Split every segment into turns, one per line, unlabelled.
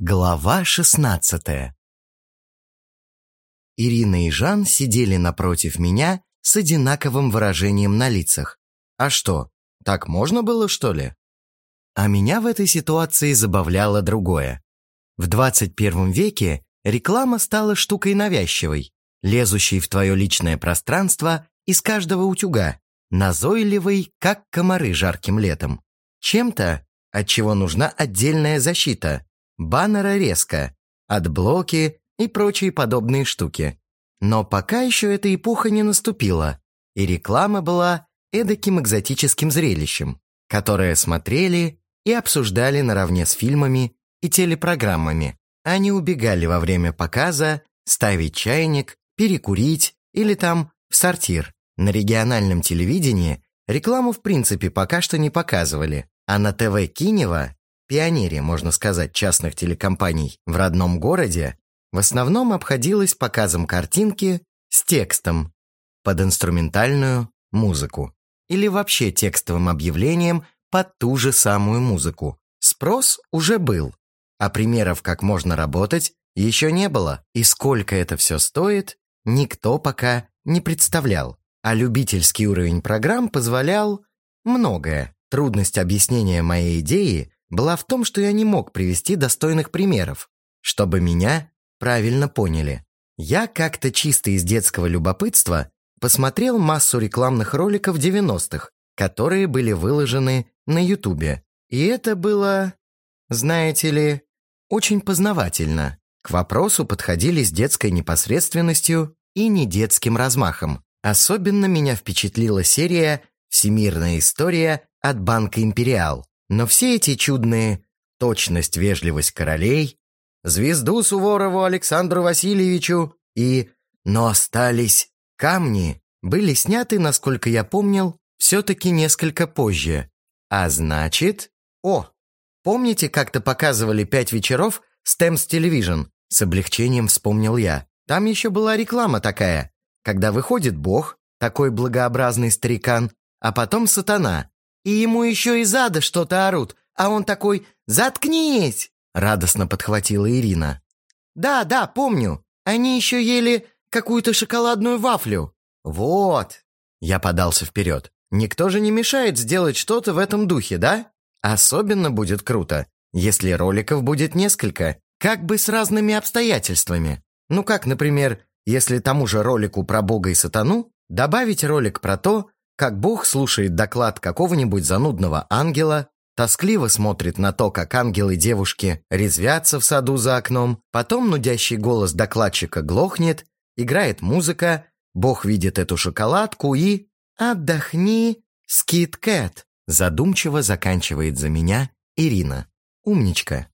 Глава шестнадцатая Ирина и Жан сидели напротив меня с одинаковым выражением на лицах. А что, так можно было, что ли? А меня в этой ситуации забавляло другое. В 21 веке реклама стала штукой навязчивой, лезущей в твое личное пространство из каждого утюга, назойливой, как комары жарким летом. Чем-то, от чего нужна отдельная защита – баннерорезка, адблоки и прочие подобные штуки. Но пока еще эта эпоха не наступила, и реклама была эдаким экзотическим зрелищем, которое смотрели и обсуждали наравне с фильмами и телепрограммами. Они убегали во время показа ставить чайник, перекурить или там в сортир. На региональном телевидении рекламу в принципе пока что не показывали, а на ТВ Кинева пионере, можно сказать, частных телекомпаний в родном городе, в основном обходилась показом картинки с текстом под инструментальную музыку или вообще текстовым объявлением под ту же самую музыку. Спрос уже был, а примеров, как можно работать, еще не было. И сколько это все стоит, никто пока не представлял. А любительский уровень программ позволял многое. Трудность объяснения моей идеи была в том, что я не мог привести достойных примеров, чтобы меня правильно поняли. Я как-то чисто из детского любопытства посмотрел массу рекламных роликов 90-х, которые были выложены на Ютубе. И это было, знаете ли, очень познавательно. К вопросу подходили с детской непосредственностью и не детским размахом. Особенно меня впечатлила серия «Всемирная история» от Банка Империал. Но все эти чудные точность, вежливость королей, звезду Суворову Александру Васильевичу и «Но остались камни» были сняты, насколько я помнил, все-таки несколько позже. А значит... О, помните, как-то показывали пять вечеров Stamps Television? С облегчением вспомнил я. Там еще была реклама такая, когда выходит бог, такой благообразный старикан, а потом сатана, и ему еще из ада что-то орут, а он такой «Заткнись!» Радостно подхватила Ирина. «Да, да, помню. Они еще ели какую-то шоколадную вафлю». «Вот!» Я подался вперед. «Никто же не мешает сделать что-то в этом духе, да? Особенно будет круто, если роликов будет несколько, как бы с разными обстоятельствами. Ну как, например, если тому же ролику про Бога и сатану добавить ролик про то, как Бог слушает доклад какого-нибудь занудного ангела, тоскливо смотрит на то, как ангелы девушки резвятся в саду за окном, потом нудящий голос докладчика глохнет, играет музыка, Бог видит эту шоколадку и... «Отдохни, Скит Кэт», задумчиво заканчивает за меня Ирина. Умничка.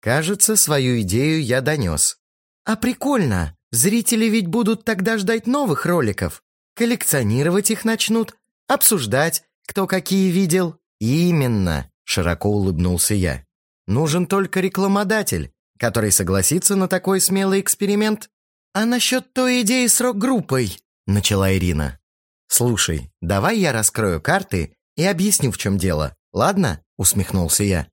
Кажется, свою идею я донес. А прикольно, зрители ведь будут тогда ждать новых роликов. Коллекционировать их начнут, Обсуждать, кто какие видел. Именно, широко улыбнулся я. Нужен только рекламодатель, который согласится на такой смелый эксперимент. А насчет той идеи с рок-группой, начала Ирина. Слушай, давай я раскрою карты и объясню, в чем дело. Ладно? Усмехнулся я.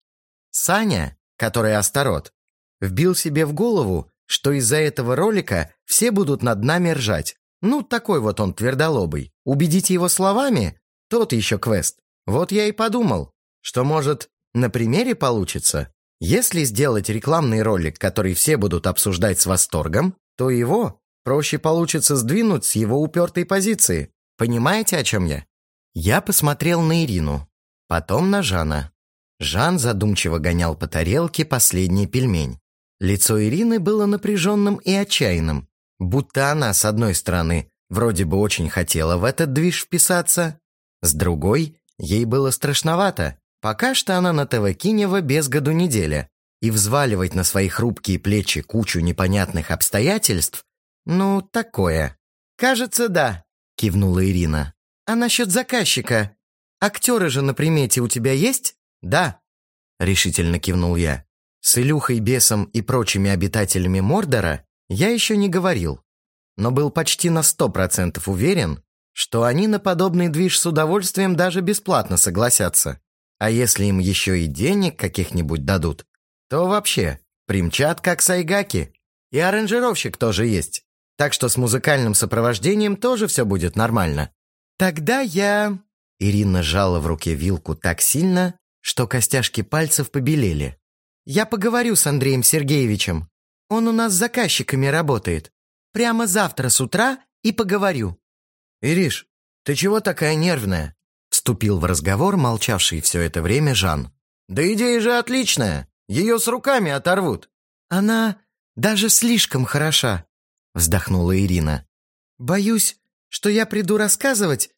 Саня, который Астарот, вбил себе в голову, что из-за этого ролика все будут над нами ржать. Ну, такой вот он твердолобый. Убедить его словами – тот еще квест. Вот я и подумал, что, может, на примере получится. Если сделать рекламный ролик, который все будут обсуждать с восторгом, то его проще получится сдвинуть с его упертой позиции. Понимаете, о чем я? Я посмотрел на Ирину, потом на Жана. Жан задумчиво гонял по тарелке последний пельмень. Лицо Ирины было напряженным и отчаянным. Будто она, с одной стороны, вроде бы очень хотела в этот движ вписаться, с другой, ей было страшновато. Пока что она на ТВ Кинева без году неделя, и взваливать на свои хрупкие плечи кучу непонятных обстоятельств, ну, такое. «Кажется, да», — кивнула Ирина. «А насчет заказчика? Актеры же на примете у тебя есть?» «Да», — решительно кивнул я. С Илюхой Бесом и прочими обитателями Мордора я еще не говорил, но был почти на сто процентов уверен, что они на подобный движ с удовольствием даже бесплатно согласятся. А если им еще и денег каких-нибудь дадут, то вообще примчат как сайгаки. И аранжировщик тоже есть. Так что с музыкальным сопровождением тоже все будет нормально. Тогда я...» Ирина сжала в руке вилку так сильно, что костяшки пальцев побелели. «Я поговорю с Андреем Сергеевичем. Он у нас с заказчиками работает. Прямо завтра с утра и поговорю». «Ириш, ты чего такая нервная?» Вступил в разговор молчавший все это время Жан. «Да идея же отличная. Ее с руками оторвут». «Она даже слишком хороша», вздохнула Ирина. «Боюсь, что я приду рассказывать,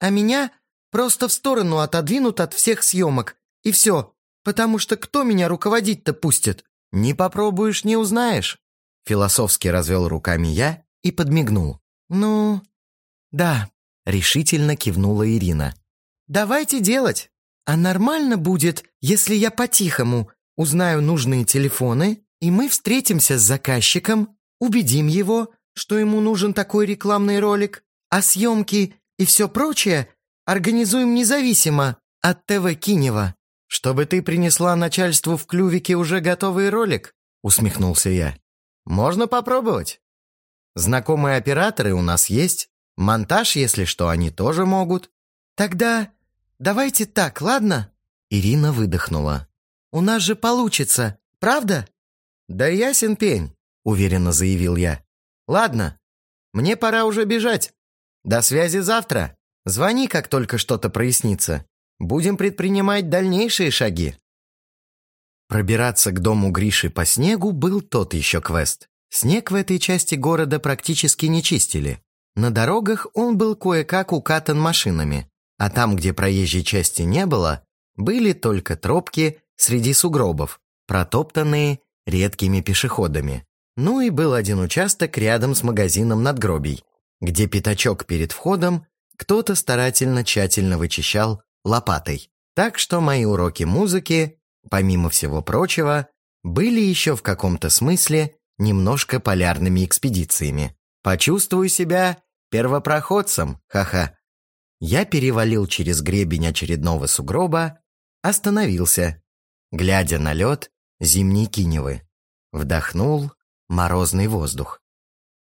а меня просто в сторону отодвинут от всех съемок, и все, потому что кто меня руководить-то пустит? Не попробуешь, не узнаешь». Философски развел руками я и подмигнул. «Ну, да», — решительно кивнула Ирина. «Давайте делать. А нормально будет, если я по-тихому узнаю нужные телефоны, и мы встретимся с заказчиком, убедим его, что ему нужен такой рекламный ролик, а съемки и все прочее организуем независимо от ТВ Кинева. Чтобы ты принесла начальству в клювике уже готовый ролик, усмехнулся я. Можно попробовать. Знакомые операторы у нас есть, монтаж, если что, они тоже могут. Тогда давайте так, ладно? Ирина выдохнула. У нас же получится, правда? Да ясен пень, уверенно заявил я. Ладно, мне пора уже бежать. До связи завтра. Звони, как только что-то прояснится. Будем предпринимать дальнейшие шаги. Пробираться к дому Гриши по снегу был тот еще квест. Снег в этой части города практически не чистили. На дорогах он был кое-как укатан машинами, а там, где проезжей части не было, были только тропки среди сугробов, протоптанные редкими пешеходами. Ну и был один участок рядом с магазином надгробий, где пятачок перед входом кто-то старательно тщательно вычищал лопатой. Так что мои уроки музыки, помимо всего прочего, были еще в каком-то смысле немножко полярными экспедициями. Почувствую себя первопроходцем, ха-ха. Я перевалил через гребень очередного сугроба, остановился, глядя на лед зимней киневы. Вдохнул морозный воздух.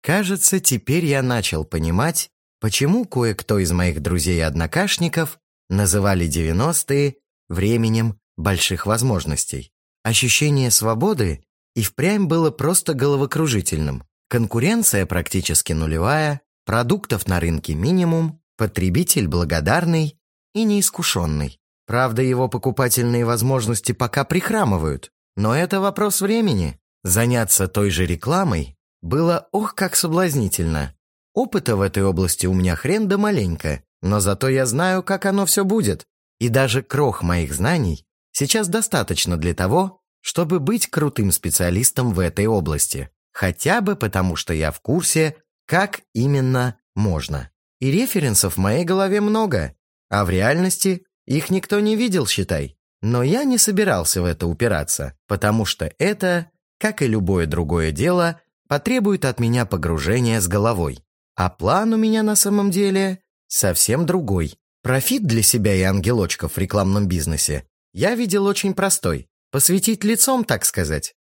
Кажется, теперь я начал понимать, почему кое-кто из моих друзей и однокашников называли 90-е временем больших возможностей. Ощущение свободы и впрямь было просто головокружительным. Конкуренция практически нулевая, продуктов на рынке минимум, потребитель благодарный и неискушенный. Правда, его покупательные возможности пока прихрамывают, но это вопрос времени. Заняться той же рекламой было ох как соблазнительно. Опыта в этой области у меня хрен да маленько, но зато я знаю, как оно все будет. И даже крох моих знаний сейчас достаточно для того, чтобы быть крутым специалистом в этой области. Хотя бы потому, что я в курсе, как именно можно. И референсов в моей голове много, а в реальности их никто не видел, считай. Но я не собирался в это упираться, потому что это, как и любое другое дело, потребует от меня погружения с головой. А план у меня на самом деле совсем другой. Профит для себя и ангелочков в рекламном бизнесе я видел очень простой. Посветить лицом, так сказать.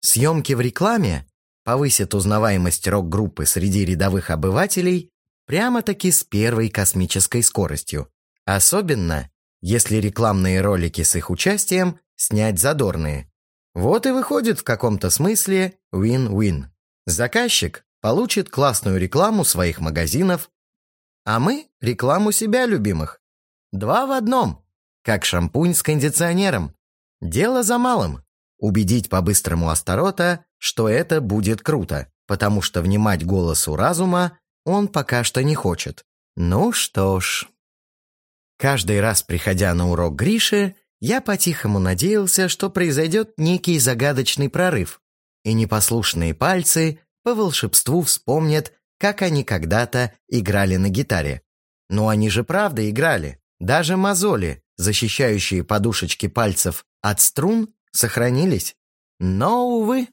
Съемки в рекламе повысят узнаваемость рок-группы среди рядовых обывателей прямо-таки с первой космической скоростью. Особенно, если рекламные ролики с их участием снять задорные. Вот и выходит в каком-то смысле win-win. Заказчик получит классную рекламу своих магазинов, а мы – рекламу себя любимых. Два в одном, как шампунь с кондиционером. Дело за малым – убедить по-быстрому Астарота, что это будет круто, потому что внимать голосу разума он пока что не хочет. Ну что ж. Каждый раз, приходя на урок Гриши, я по-тихому надеялся, что произойдет некий загадочный прорыв, и непослушные пальцы по волшебству вспомнят, как они когда-то играли на гитаре. Но они же правда играли. Даже мозоли, защищающие подушечки пальцев от струн, сохранились. Но, увы,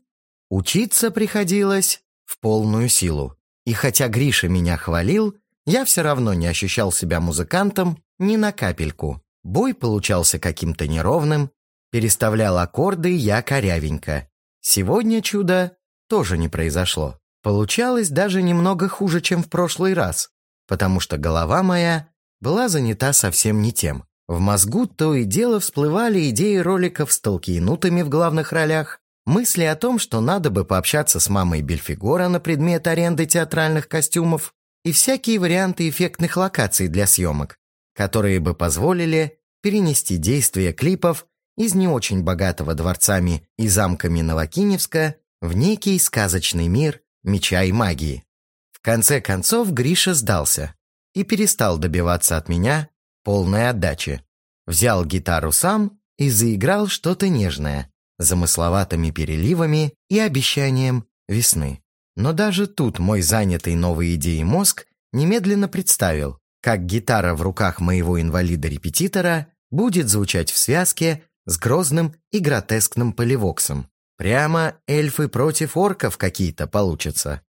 учиться приходилось в полную силу. И хотя Гриша меня хвалил, я все равно не ощущал себя музыкантом ни на капельку. Бой получался каким-то неровным, переставлял аккорды я корявенько. Сегодня чудо тоже не произошло. Получалось даже немного хуже, чем в прошлый раз, потому что голова моя была занята совсем не тем. В мозгу то и дело всплывали идеи роликов с толкинутыми в главных ролях, мысли о том, что надо бы пообщаться с мамой Бельфигора на предмет аренды театральных костюмов и всякие варианты эффектных локаций для съемок, которые бы позволили перенести действие клипов из не очень богатого дворцами и замками Новокиневска в некий сказочный мир меча и магии. В конце концов Гриша сдался и перестал добиваться от меня полной отдачи. Взял гитару сам и заиграл что-то нежное, замысловатыми переливами и обещанием весны. Но даже тут мой занятый новой идеей мозг немедленно представил, как гитара в руках моего инвалида-репетитора будет звучать в связке с грозным и гротескным поливоксом. Прямо эльфы против орков какие-то получатся.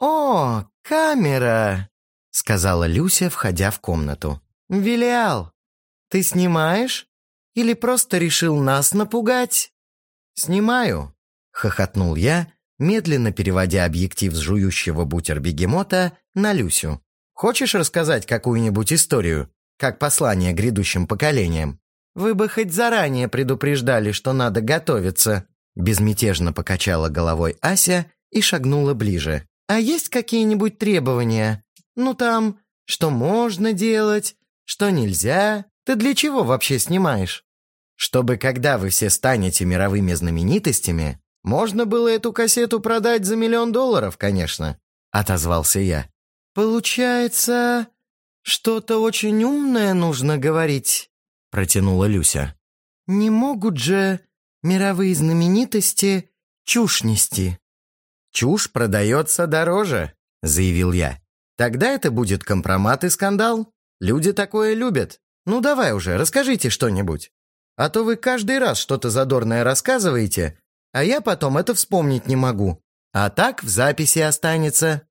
«О, камера!» — сказала Люся, входя в комнату. «Вилиал, ты снимаешь? Или просто решил нас напугать?» «Снимаю», — хохотнул я, медленно переводя объектив с жующего бутер-бегемота на Люсю. «Хочешь рассказать какую-нибудь историю, как послание грядущим поколениям? Вы бы хоть заранее предупреждали, что надо готовиться», безмятежно покачала головой Ася и шагнула ближе. «А есть какие-нибудь требования? Ну там, что можно делать, что нельзя. Ты для чего вообще снимаешь? Чтобы когда вы все станете мировыми знаменитостями, можно было эту кассету продать за миллион долларов, конечно, отозвался я. Получается, что-то очень умное нужно говорить, протянула Люся. Не могут же мировые знаменитости чушь нести. Чушь продается дороже, заявил я. Тогда это будет компромат и скандал. Люди такое любят. Ну давай уже, расскажите что-нибудь. А то вы каждый раз что-то задорное рассказываете, а я потом это вспомнить не могу. А так в записи останется.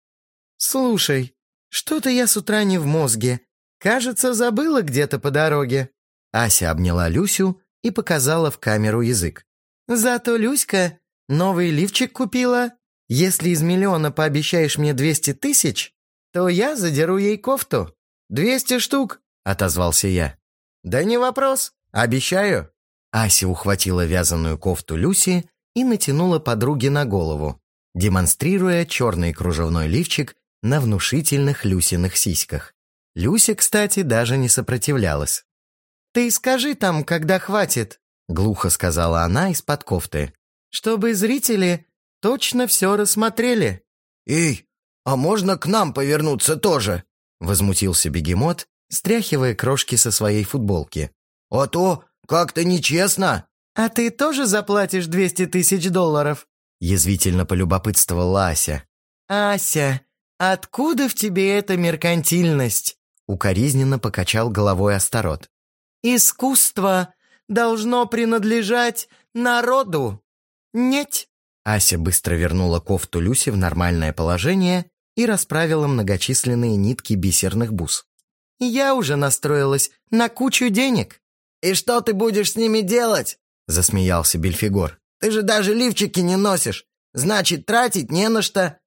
Слушай, что-то я с утра не в мозге. Кажется, забыла где-то по дороге. Ася обняла Люсю и показала в камеру язык. Зато Люська новый лифчик купила. Если из миллиона пообещаешь мне 200 тысяч, то я задеру ей кофту. «Двести штук», — отозвался я. «Да не вопрос, обещаю». Ася ухватила вязаную кофту Люси и натянула подруге на голову, демонстрируя черный кружевной лифчик на внушительных Люсиных сиськах. Люся, кстати, даже не сопротивлялась. «Ты скажи там, когда хватит», — глухо сказала она из-под кофты, «чтобы зрители точно все рассмотрели».
«Эй, а можно к нам повернуться тоже?»
Возмутился бегемот, стряхивая крошки со своей футболки.
«А то как-то нечестно!»
«А ты тоже заплатишь двести тысяч долларов?» Язвительно полюбопытствовала Ася. «Ася, откуда в тебе эта меркантильность?» Укоризненно покачал головой Астарот. «Искусство должно принадлежать народу. Нет?» Ася быстро вернула кофту Люси в нормальное положение и расправила многочисленные нитки бисерных бус. «Я уже настроилась на кучу денег».
«И что ты будешь с ними делать?» – засмеялся Бельфигор. «Ты же даже лифчики не носишь. Значит, тратить не на что».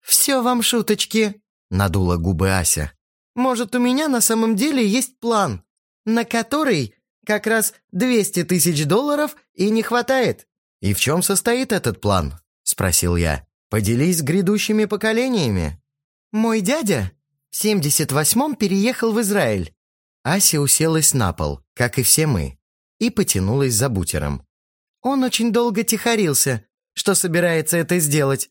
«Все вам шуточки», – надула губы Ася. «Может, у меня на самом деле есть план, на который как раз 200 тысяч долларов и не хватает». «И в чем состоит этот план?» – спросил я. Поделись с грядущими поколениями. Мой дядя в 78-м переехал в Израиль. Ася уселась на пол, как и все мы, и потянулась за бутером. Он очень долго тихорился, что собирается это сделать.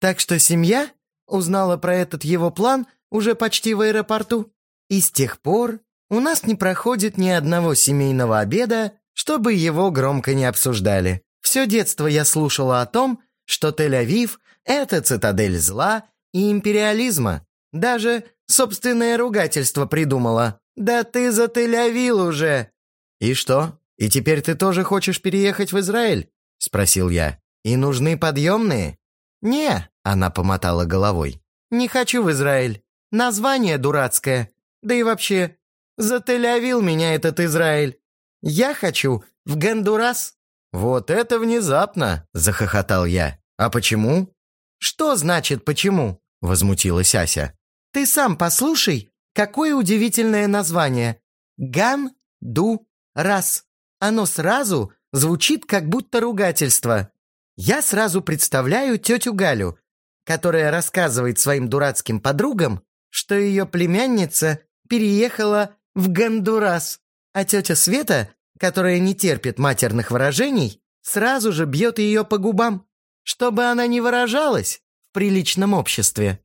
Так что семья узнала про этот его план уже почти в аэропорту. И с тех пор у нас не проходит ни одного семейного обеда, чтобы его громко не обсуждали. Все детство я слушала о том, что Тель-Авив это цитадель зла и империализма. Даже собственное ругательство придумала. Да ты зателявил уже!» «И что? И теперь ты тоже хочешь переехать в Израиль?» — спросил я. «И нужны подъемные?» «Не», — она помотала головой. «Не хочу в Израиль. Название дурацкое. Да и вообще, зателявил меня этот Израиль. Я хочу в Гондурас». «Вот это внезапно!» – захохотал я. «А почему?»
«Что значит «почему»?» – возмутилась Ася. «Ты сам послушай, какое удивительное название. Ган-ду-рас. Оно сразу звучит как будто ругательство. Я сразу представляю тетю Галю, которая рассказывает своим дурацким подругам, что ее племянница переехала в Гондурас, а тетя Света, которая не терпит матерных выражений, сразу же бьет ее по губам, чтобы она не выражалась в приличном обществе.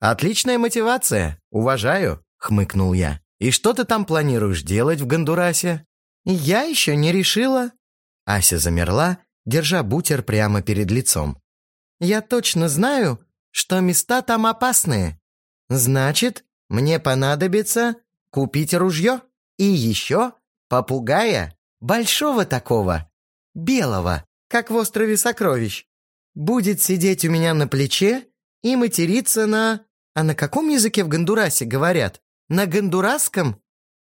«Отличная мотивация, уважаю», — хмыкнул я. «И что ты там планируешь делать в Гондурасе?»
«Я еще не решила».
Ася замерла, держа бутер прямо перед лицом.
«Я точно знаю, что места там опасные. Значит, мне понадобится купить ружье и еще попугая, большого такого, белого, как в острове сокровищ. Будет сидеть у меня на плече и материться на... А на каком языке в Гондурасе говорят? На гондурасском?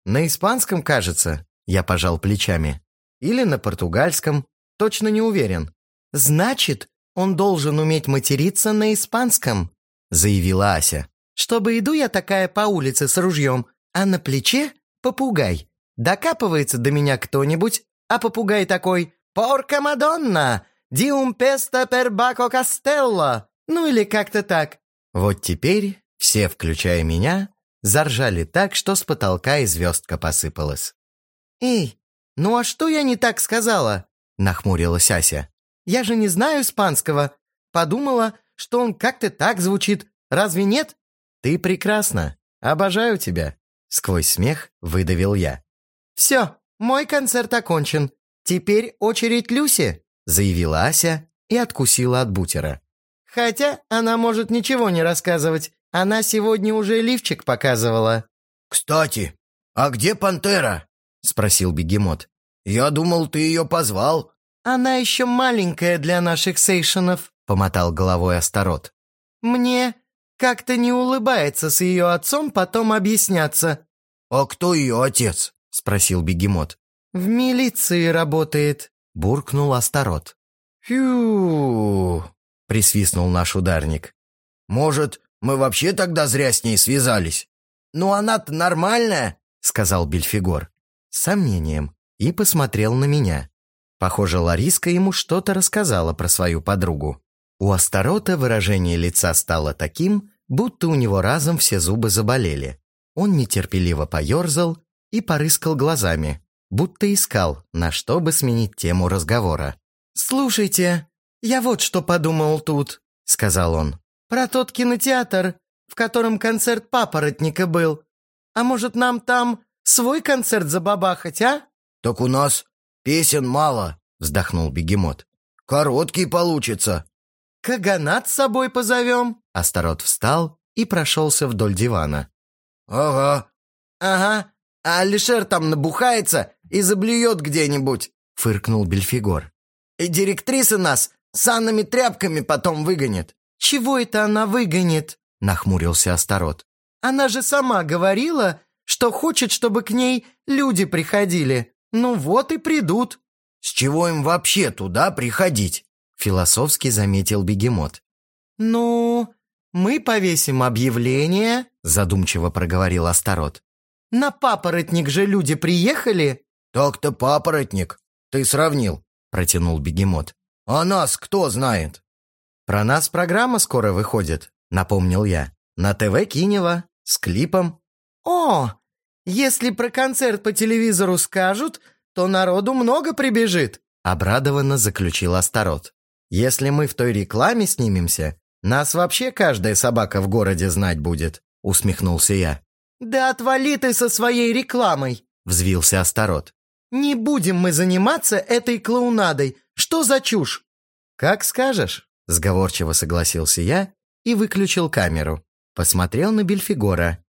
На испанском, кажется, я пожал плечами. Или на португальском, точно не уверен.
Значит, он должен уметь материться на испанском, заявила Ася. Чтобы иду я такая по улице с ружьем, а на плече попугай. Докапывается до меня кто-нибудь, а попугай такой «Порка Мадонна! Диум песта пер кастелло!» Ну или как-то так.
Вот теперь все, включая меня, заржали так, что с потолка и звездка посыпалась.
«Эй, ну а что я не так сказала?» – нахмурилась Ася. «Я же не знаю испанского. Подумала, что он как-то так звучит. Разве нет?»
«Ты прекрасна. Обожаю тебя», – сквозь смех выдавил я.
«Все, мой концерт окончен. Теперь очередь Люси», – заявила Ася и откусила от бутера. Хотя она может ничего не рассказывать. Она сегодня уже лифчик показывала.
«Кстати, а где пантера?» — спросил бегемот. «Я думал, ты ее позвал».
«Она еще маленькая для наших сейшенов», — помотал головой Астарот. «Мне как-то не улыбается с ее отцом потом объясняться».
«А кто ее отец?» — спросил бегемот.
«В милиции работает», — буркнул Астарот.
«Фью!» присвистнул наш ударник.
«Может, мы вообще тогда зря с ней связались?»
«Ну она-то нормальная», — сказал Бельфигор.
С сомнением. И посмотрел на меня. Похоже, Лариска ему что-то рассказала про свою подругу. У Астарота выражение лица стало таким, будто у него разом все зубы заболели. Он нетерпеливо поерзал и порыскал глазами, будто искал, на что бы сменить тему разговора.
«Слушайте, «Я вот что подумал тут», — сказал он. «Про тот кинотеатр, в котором концерт папоротника был. А может, нам там свой концерт забабахать, а?»
«Так у нас песен мало», — вздохнул бегемот. «Короткий получится».
«Каганат с собой позовем?»
Астарот встал и прошелся вдоль дивана.
«Ага».
«Ага, а Алишер там набухается и заблюет где-нибудь», — фыркнул Бельфигор. «И директриса нас Санными тряпками потом выгонит». «Чего это она выгонит?» – нахмурился Астарот. «Она же сама говорила, что хочет, чтобы к ней люди приходили. Ну вот и придут».
«С чего им вообще туда приходить?»
– философски заметил бегемот.
«Ну, мы повесим объявление», – задумчиво проговорил Астарот. «На папоротник же люди приехали?»
«Так-то папоротник, ты сравнил», – протянул бегемот. «А нас кто знает?»
«Про нас программа скоро выходит», — напомнил я. «На ТВ Кинева, с клипом».
«О, если про концерт по телевизору скажут, то народу много прибежит», — обрадованно заключил Астарот.
«Если мы в той рекламе снимемся, нас вообще каждая собака в городе знать будет», — усмехнулся я.
«Да отвали ты со своей рекламой», — взвился Астарот. «Не будем мы заниматься этой клоунадой. Что за чушь?»
«Как скажешь», — сговорчиво согласился я и выключил камеру. Посмотрел на Бельфигора,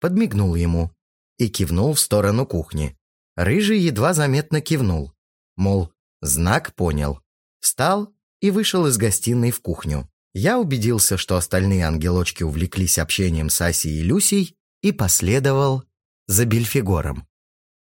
подмигнул ему и кивнул в сторону кухни. Рыжий едва заметно кивнул, мол, знак понял. Встал и вышел из гостиной в кухню. Я убедился, что остальные ангелочки увлеклись общением с Асей и Люсей и последовал за Бельфигором.